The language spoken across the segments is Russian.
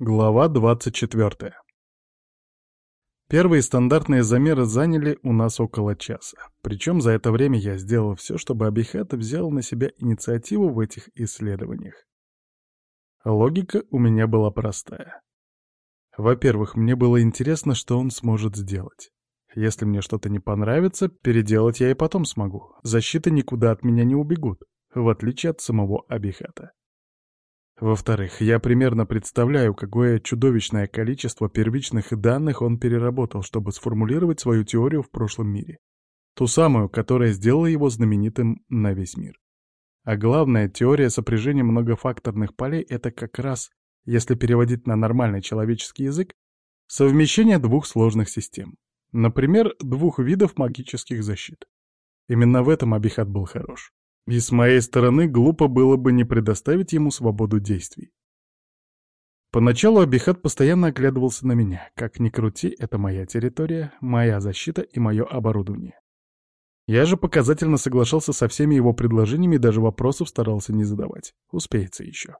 Глава 24. Первые стандартные замеры заняли у нас около часа. Причем за это время я сделал все, чтобы Абихат взял на себя инициативу в этих исследованиях. Логика у меня была простая. Во-первых, мне было интересно, что он сможет сделать. Если мне что-то не понравится, переделать я и потом смогу. Защиты никуда от меня не убегут, в отличие от самого Абихата. Во-вторых, я примерно представляю, какое чудовищное количество первичных данных он переработал, чтобы сформулировать свою теорию в прошлом мире. Ту самую, которая сделала его знаменитым на весь мир. А главное, теория сопряжения многофакторных полей — это как раз, если переводить на нормальный человеческий язык, совмещение двух сложных систем. Например, двух видов магических защит. Именно в этом Абихат был хорош. И с моей стороны глупо было бы не предоставить ему свободу действий. Поначалу Абихат постоянно оглядывался на меня. Как ни крути, это моя территория, моя защита и мое оборудование. Я же показательно соглашался со всеми его предложениями и даже вопросов старался не задавать. Успеется еще.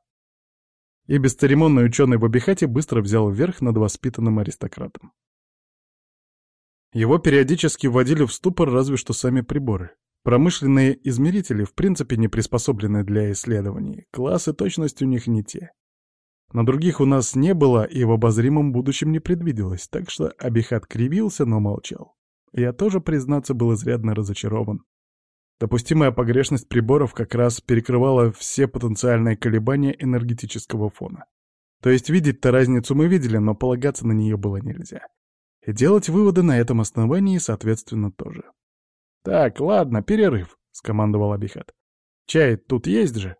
И бесцеремонный ученый в Абихате быстро взял вверх над воспитанным аристократом. Его периодически вводили в ступор разве что сами приборы. Промышленные измерители в принципе не приспособлены для исследований, классы точность у них не те. На других у нас не было и в обозримом будущем не предвиделось, так что Абихат кривился, но молчал. Я тоже, признаться, был изрядно разочарован. Допустимая погрешность приборов как раз перекрывала все потенциальные колебания энергетического фона. То есть видеть-то разницу мы видели, но полагаться на нее было нельзя. И делать выводы на этом основании, соответственно, тоже. «Так, ладно, перерыв», — скомандовал Абихат. «Чай тут есть же?»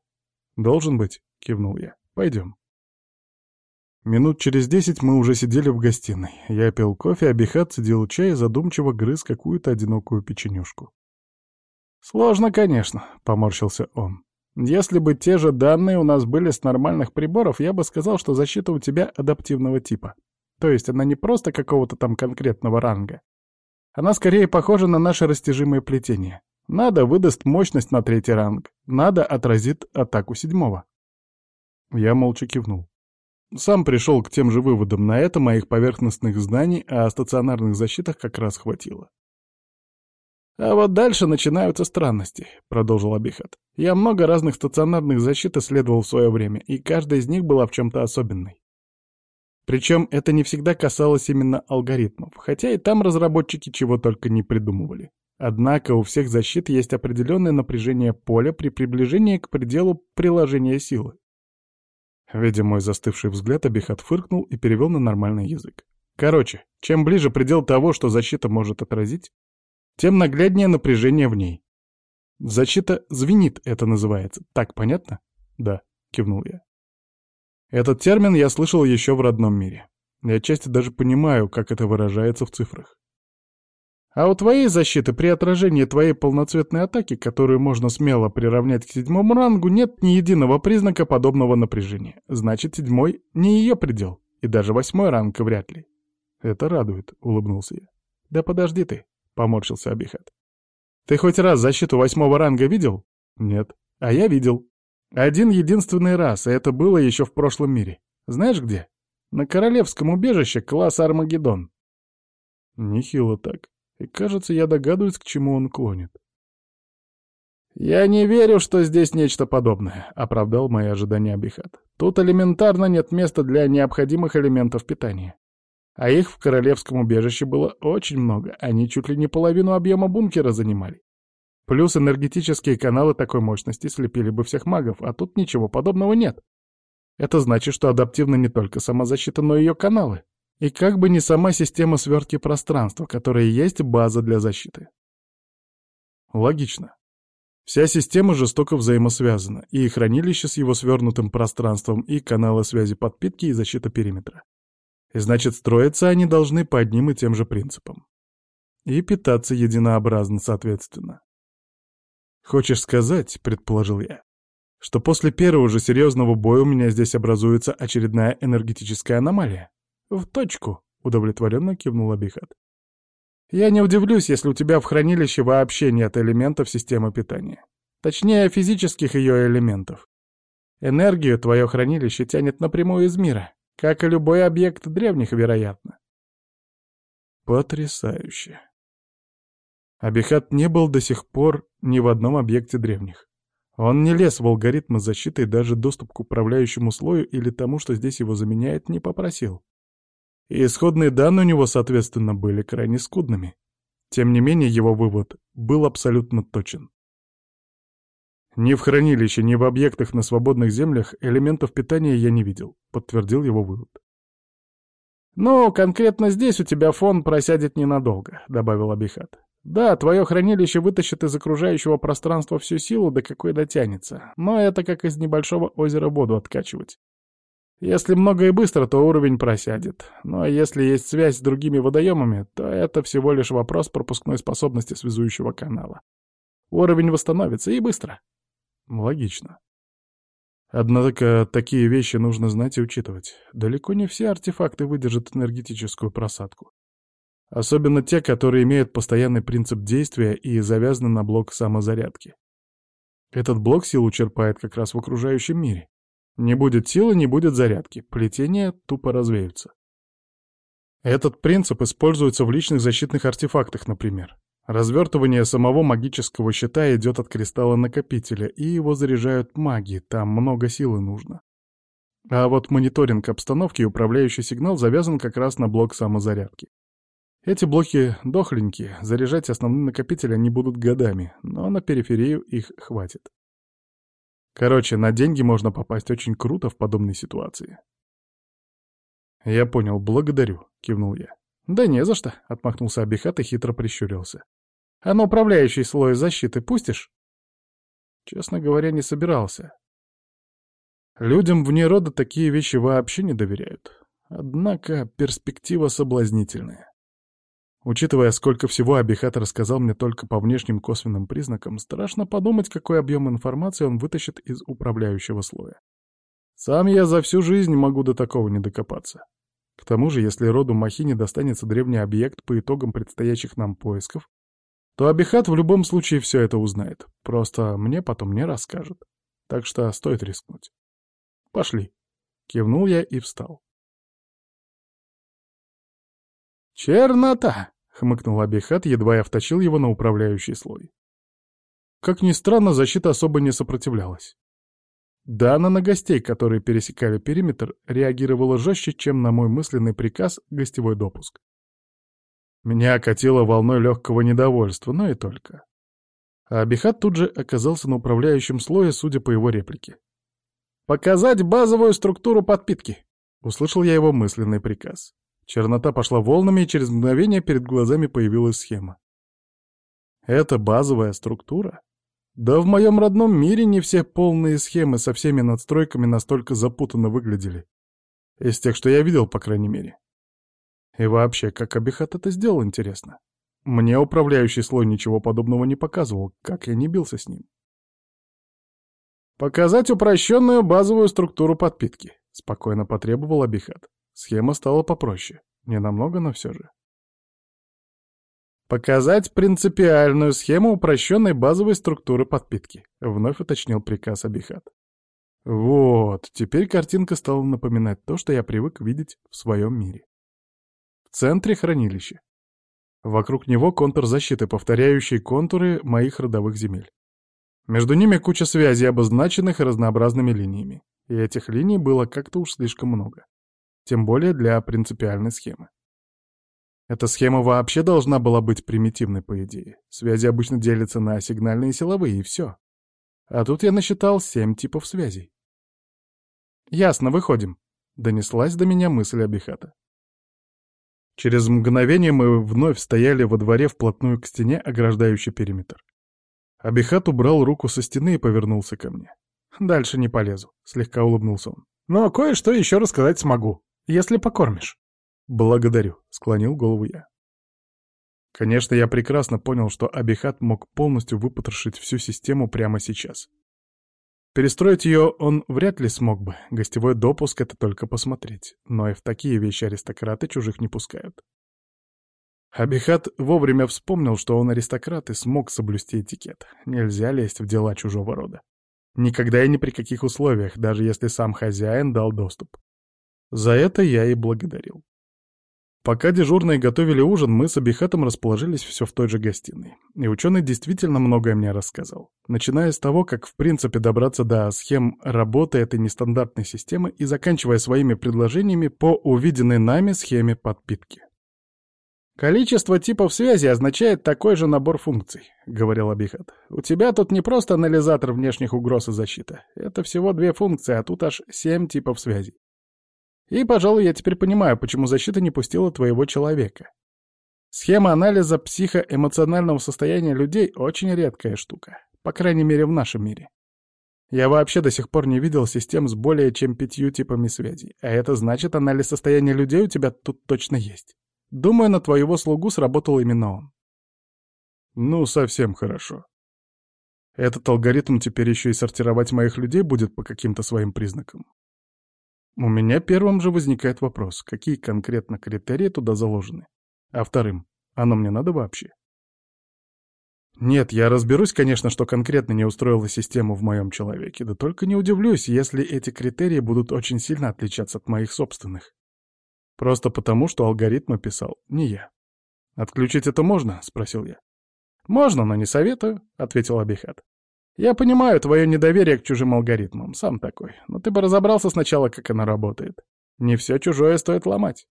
«Должен быть», — кивнул я. «Пойдем». Минут через десять мы уже сидели в гостиной. Я пил кофе, Абихат сидел чай и задумчиво грыз какую-то одинокую печенюшку. «Сложно, конечно», — поморщился он. «Если бы те же данные у нас были с нормальных приборов, я бы сказал, что защита у тебя адаптивного типа. То есть она не просто какого-то там конкретного ранга, она скорее похожа на наше растяжимое плетение. Надо выдаст мощность на третий ранг, надо отразит атаку седьмого. Я молча кивнул. Сам пришел к тем же выводам, на это моих поверхностных знаний о стационарных защитах как раз хватило. «А вот дальше начинаются странности», — продолжил Абихат. «Я много разных стационарных защит исследовал в свое время, и каждая из них была в чем-то особенной. Причем это не всегда касалось именно алгоритмов, хотя и там разработчики чего только не придумывали. Однако у всех защит есть определенное напряжение поля при приближении к пределу приложения силы. Видя мой застывший взгляд, Абихат фыркнул и перевел на нормальный язык. Короче, чем ближе предел того, что защита может отразить, тем нагляднее напряжение в ней. Защита звенит, это называется. Так понятно? Да, кивнул я. Этот термин я слышал еще в родном мире. Я отчасти даже понимаю, как это выражается в цифрах. А у твоей защиты при отражении твоей полноцветной атаки, которую можно смело приравнять к седьмому рангу, нет ни единого признака подобного напряжения. Значит, седьмой — не ее предел, и даже восьмой ранг вряд ли. Это радует, — улыбнулся я. Да подожди ты, — поморщился Абихат. Ты хоть раз защиту восьмого ранга видел? Нет. А я видел. Один единственный раз, и это было еще в прошлом мире. Знаешь где? На королевском убежище класса Армагеддон. Нехило так. И кажется, я догадываюсь, к чему он клонит. «Я не верю, что здесь нечто подобное», — оправдал мои ожидания Абихат. «Тут элементарно нет места для необходимых элементов питания. А их в королевском убежище было очень много, они чуть ли не половину объема бункера занимали. Плюс энергетические каналы такой мощности слепили бы всех магов, а тут ничего подобного нет. Это значит, что адаптивна не только сама защита, но и ее каналы. И как бы не сама система свертки пространства, которая есть база для защиты. Логично. Вся система жестоко взаимосвязана, и хранилище с его свернутым пространством, и каналы связи подпитки и защита периметра. И значит, строиться они должны по одним и тем же принципам. И питаться единообразно, соответственно. «Хочешь сказать, — предположил я, — что после первого же серьезного боя у меня здесь образуется очередная энергетическая аномалия?» «В точку», — удовлетворенно кивнул Абихат. «Я не удивлюсь, если у тебя в хранилище вообще нет элементов системы питания. Точнее, физических ее элементов. Энергию твое хранилище тянет напрямую из мира, Как и любой объект древних, вероятно. Потрясающе. Абихат не был до сих пор ни в одном объекте древних. Он не лез в алгоритмы защиты и даже доступ к управляющему слою или тому, что здесь его заменяет, не попросил. Исходные данные у него, соответственно, были крайне скудными. Тем не менее, его вывод был абсолютно точен. Ни в хранилище, ни в объектах на свободных землях элементов питания я не видел, подтвердил его вывод. «Ну, конкретно здесь у тебя фон просядет ненадолго», — добавил Абихат. «Да, твое хранилище вытащит из окружающего пространства всю силу, до какой дотянется, но это как из небольшого озера воду откачивать. Если много и быстро, то уровень просядет. Но если есть связь с другими водоемами, то это всего лишь вопрос пропускной способности связующего канала. Уровень восстановится и быстро. Логично. Однако такие вещи нужно знать и учитывать. Далеко не все артефакты выдержат энергетическую просадку. Особенно те, которые имеют постоянный принцип действия и завязаны на блок самозарядки. Этот блок силу черпает как раз в окружающем мире. Не будет силы, не будет зарядки. Плетения тупо развеются. Этот принцип используется в личных защитных артефактах, например. Развертывание самого магического щита идет от кристалла накопителя, и его заряжают маги, там много силы нужно. А вот мониторинг обстановки и управляющий сигнал завязан как раз на блок самозарядки. Эти блоки дохленькие, заряжать основные накопители они будут годами, но на периферию их хватит. Короче, на деньги можно попасть очень круто в подобной ситуации. «Я понял, благодарю», — кивнул я. «Да не за что», — отмахнулся Абихат и хитро прищурился. «А на управляющий слой защиты пустишь?» Честно говоря, не собирался. Людям вне рода такие вещи вообще не доверяют. Однако перспектива соблазнительная. Учитывая, сколько всего Абихат рассказал мне только по внешним косвенным признакам, страшно подумать, какой объем информации он вытащит из управляющего слоя. Сам я за всю жизнь могу до такого не докопаться. К тому же, если роду Махини достанется древний объект по итогам предстоящих нам поисков, то Абихат в любом случае все это узнает. Просто мне потом не расскажет. Так что стоит рискнуть. Пошли. Кивнул я и встал. «Чернота!» — хмыкнул Абихат, едва я вточил его на управляющий слой. Как ни странно, защита особо не сопротивлялась. Да, она на гостей, которые пересекали периметр, реагировала жестче, чем на мой мысленный приказ гостевой допуск. Меня окатило волной легкого недовольства, но и только. А Абихат тут же оказался на управляющем слое, судя по его реплике. «Показать базовую структуру подпитки!» — услышал я его мысленный приказ. Чернота пошла волнами, и через мгновение перед глазами появилась схема. Это базовая структура? Да в моем родном мире не все полные схемы со всеми надстройками настолько запутанно выглядели. Из тех, что я видел, по крайней мере. И вообще, как Абихат это сделал, интересно. Мне управляющий слой ничего подобного не показывал, как я не бился с ним. «Показать упрощенную базовую структуру подпитки», — спокойно потребовал Абихат. Схема стала попроще. Не намного, но все же. «Показать принципиальную схему упрощенной базовой структуры подпитки», — вновь уточнил приказ Абихат. Вот, теперь картинка стала напоминать то, что я привык видеть в своем мире. В центре хранилище. Вокруг него контур защиты, повторяющий контуры моих родовых земель. Между ними куча связей, обозначенных разнообразными линиями. И этих линий было как-то уж слишком много тем более для принципиальной схемы. Эта схема вообще должна была быть примитивной, по идее. Связи обычно делятся на сигнальные и силовые, и все. А тут я насчитал семь типов связей. «Ясно, выходим», — донеслась до меня мысль Абихата. Через мгновение мы вновь стояли во дворе вплотную к стене, ограждающей периметр. Абихат убрал руку со стены и повернулся ко мне. «Дальше не полезу», — слегка улыбнулся он. «Но кое-что еще рассказать смогу если покормишь». «Благодарю», — склонил голову я. Конечно, я прекрасно понял, что Абихат мог полностью выпотрошить всю систему прямо сейчас. Перестроить ее он вряд ли смог бы, гостевой допуск — это только посмотреть, но и в такие вещи аристократы чужих не пускают. Абихат вовремя вспомнил, что он аристократ и смог соблюсти этикет. Нельзя лезть в дела чужого рода. Никогда и ни при каких условиях, даже если сам хозяин дал доступ. За это я и благодарил. Пока дежурные готовили ужин, мы с Абихатом расположились все в той же гостиной. И ученый действительно многое мне рассказал. Начиная с того, как в принципе добраться до схем работы этой нестандартной системы и заканчивая своими предложениями по увиденной нами схеме подпитки. «Количество типов связи означает такой же набор функций», — говорил Абихат. «У тебя тут не просто анализатор внешних угроз и защита. Это всего две функции, а тут аж семь типов связей. И, пожалуй, я теперь понимаю, почему защита не пустила твоего человека. Схема анализа психоэмоционального состояния людей — очень редкая штука, по крайней мере в нашем мире. Я вообще до сих пор не видел систем с более чем пятью типами связей, а это значит, анализ состояния людей у тебя тут точно есть. Думаю, на твоего слугу сработал именно он. Ну, совсем хорошо. Этот алгоритм теперь еще и сортировать моих людей будет по каким-то своим признакам. У меня первым же возникает вопрос, какие конкретно критерии туда заложены? А вторым, оно мне надо вообще? Нет, я разберусь, конечно, что конкретно не устроила систему в моем человеке, да только не удивлюсь, если эти критерии будут очень сильно отличаться от моих собственных. Просто потому, что алгоритмы писал не я. «Отключить это можно?» — спросил я. «Можно, но не советую», — ответил Абихат. Я понимаю твое недоверие к чужим алгоритмам, сам такой, но ты бы разобрался сначала, как она работает. Не все чужое стоит ломать.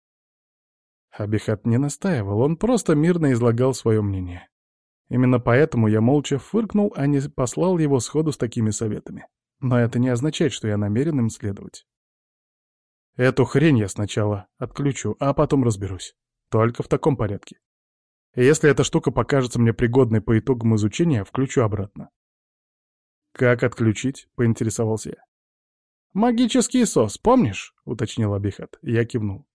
Абихат не настаивал, он просто мирно излагал свое мнение. Именно поэтому я молча фыркнул, а не послал его сходу с такими советами. Но это не означает, что я намерен им следовать. Эту хрень я сначала отключу, а потом разберусь. Только в таком порядке. Если эта штука покажется мне пригодной по итогам изучения, включу обратно. «Как отключить?» — поинтересовался я. «Магический сос, помнишь?» — уточнил Абихат. Я кивнул.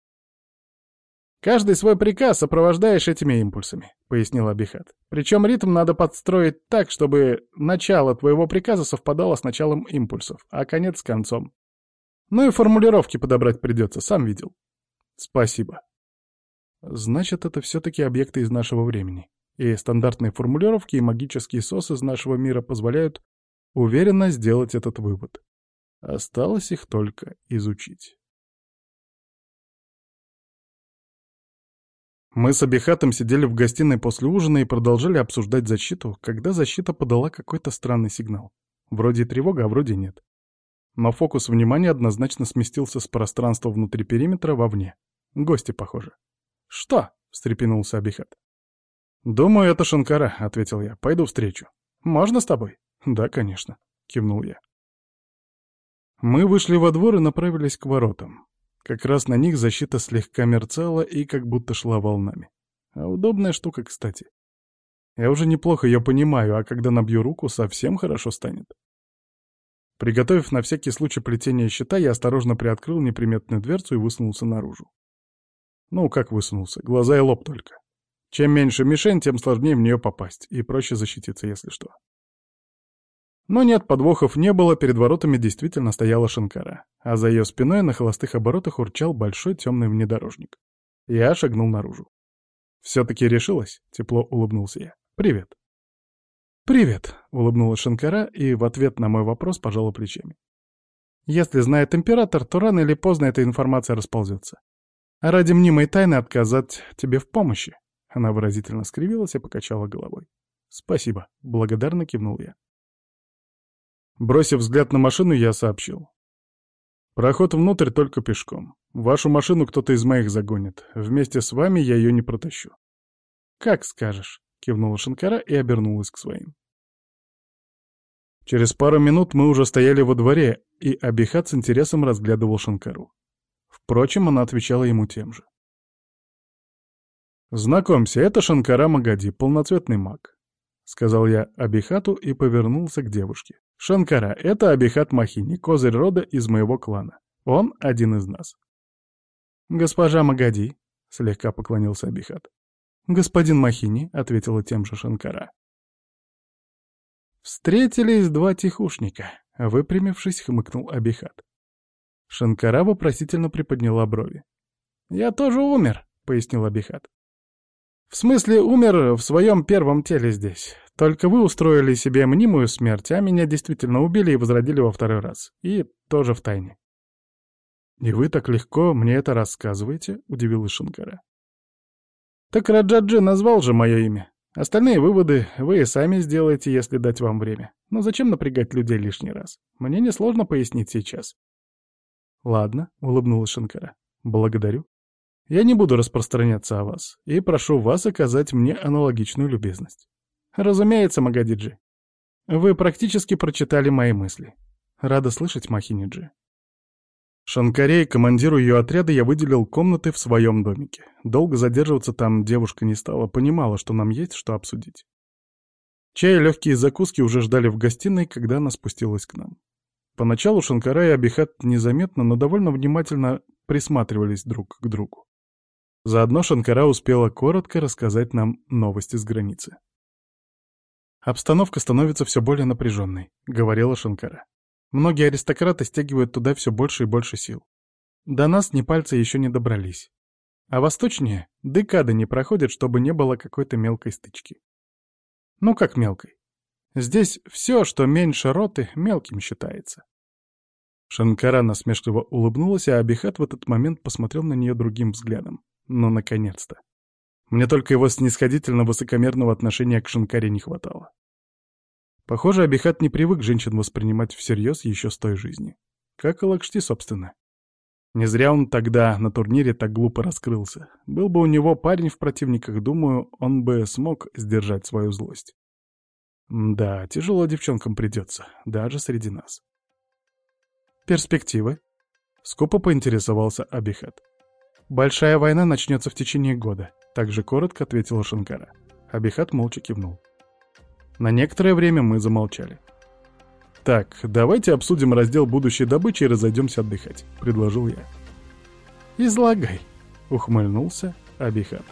«Каждый свой приказ сопровождаешь этими импульсами», — пояснил Абихат. «Причем ритм надо подстроить так, чтобы начало твоего приказа совпадало с началом импульсов, а конец — с концом. Ну и формулировки подобрать придется, сам видел». «Спасибо». «Значит, это все-таки объекты из нашего времени. И стандартные формулировки и магический сос из нашего мира позволяют уверенно сделать этот вывод. Осталось их только изучить. Мы с Абихатом сидели в гостиной после ужина и продолжали обсуждать защиту, когда защита подала какой-то странный сигнал. Вроде тревога, а вроде нет. Но фокус внимания однозначно сместился с пространства внутри периметра вовне. Гости, похоже. «Что?» — встрепенулся Абихат. «Думаю, это Шанкара», — ответил я. «Пойду встречу». «Можно с тобой?» «Да, конечно», — кивнул я. Мы вышли во двор и направились к воротам. Как раз на них защита слегка мерцала и как будто шла волнами. А удобная штука, кстати. Я уже неплохо ее понимаю, а когда набью руку, совсем хорошо станет. Приготовив на всякий случай плетение щита, я осторожно приоткрыл неприметную дверцу и высунулся наружу. Ну, как высунулся, глаза и лоб только. Чем меньше мишень, тем сложнее в нее попасть, и проще защититься, если что. Но нет, подвохов не было, перед воротами действительно стояла Шанкара, а за ее спиной на холостых оборотах урчал большой темный внедорожник. Я шагнул наружу. «Все-таки решилась?» — тепло улыбнулся я. «Привет». «Привет», — улыбнулась Шанкара и в ответ на мой вопрос пожала плечами. «Если знает император, то рано или поздно эта информация расползется. А ради мнимой тайны отказать тебе в помощи». Она выразительно скривилась и покачала головой. «Спасибо», — благодарно кивнул я. Бросив взгляд на машину, я сообщил. Проход внутрь только пешком. Вашу машину кто-то из моих загонит. Вместе с вами я ее не протащу. Как скажешь, кивнула Шанкара и обернулась к своим. Через пару минут мы уже стояли во дворе, и Абихат с интересом разглядывал Шанкару. Впрочем, она отвечала ему тем же. «Знакомься, это Шанкара Магади, полноцветный маг», — сказал я Абихату и повернулся к девушке. Шанкара — это Абихат Махини, козырь рода из моего клана. Он один из нас. «Госпожа Магади», — слегка поклонился Абихат. «Господин Махини», — ответила тем же Шанкара. «Встретились два тихушника», — выпрямившись, хмыкнул Абихат. Шанкара вопросительно приподняла брови. «Я тоже умер», — пояснил Абихат. «В смысле, умер в своем первом теле здесь. Только вы устроили себе мнимую смерть, а меня действительно убили и возродили во второй раз. И тоже в тайне. «И вы так легко мне это рассказываете?» — удивилась Шанкара. «Так Раджаджи назвал же мое имя. Остальные выводы вы и сами сделаете, если дать вам время. Но зачем напрягать людей лишний раз? Мне несложно пояснить сейчас». «Ладно», — улыбнулась Шанкара. «Благодарю. Я не буду распространяться о вас и прошу вас оказать мне аналогичную любезность». «Разумеется, Магадиджи. Вы практически прочитали мои мысли. Рада слышать, Махиниджи». Шанкарей, командиру ее отряда, я выделил комнаты в своем домике. Долго задерживаться там девушка не стала, понимала, что нам есть что обсудить. Чай и легкие закуски уже ждали в гостиной, когда она спустилась к нам. Поначалу Шанкара и Абихат незаметно, но довольно внимательно присматривались друг к другу. Заодно Шанкара успела коротко рассказать нам новости с границы. «Обстановка становится все более напряженной», — говорила Шанкара. Многие аристократы стягивают туда все больше и больше сил. До нас ни пальцы еще не добрались. А восточнее декады не проходят, чтобы не было какой-то мелкой стычки. Ну как мелкой? Здесь все, что меньше роты, мелким считается. Шанкара насмешливо улыбнулась, а Абихат в этот момент посмотрел на нее другим взглядом. Ну, наконец-то. Мне только его снисходительно высокомерного отношения к Шанкаре не хватало. Похоже, Абихат не привык женщин воспринимать всерьез еще с той жизни. Как и Лакшти, собственно. Не зря он тогда на турнире так глупо раскрылся. Был бы у него парень в противниках, думаю, он бы смог сдержать свою злость. Да, тяжело девчонкам придется, даже среди нас. Перспективы? Скупо поинтересовался Абихат. Большая война начнется в течение года, также коротко ответила Шанкара. Абихат молча кивнул. На некоторое время мы замолчали. «Так, давайте обсудим раздел будущей добычи и разойдемся отдыхать», — предложил я. «Излагай», — ухмыльнулся Абихат.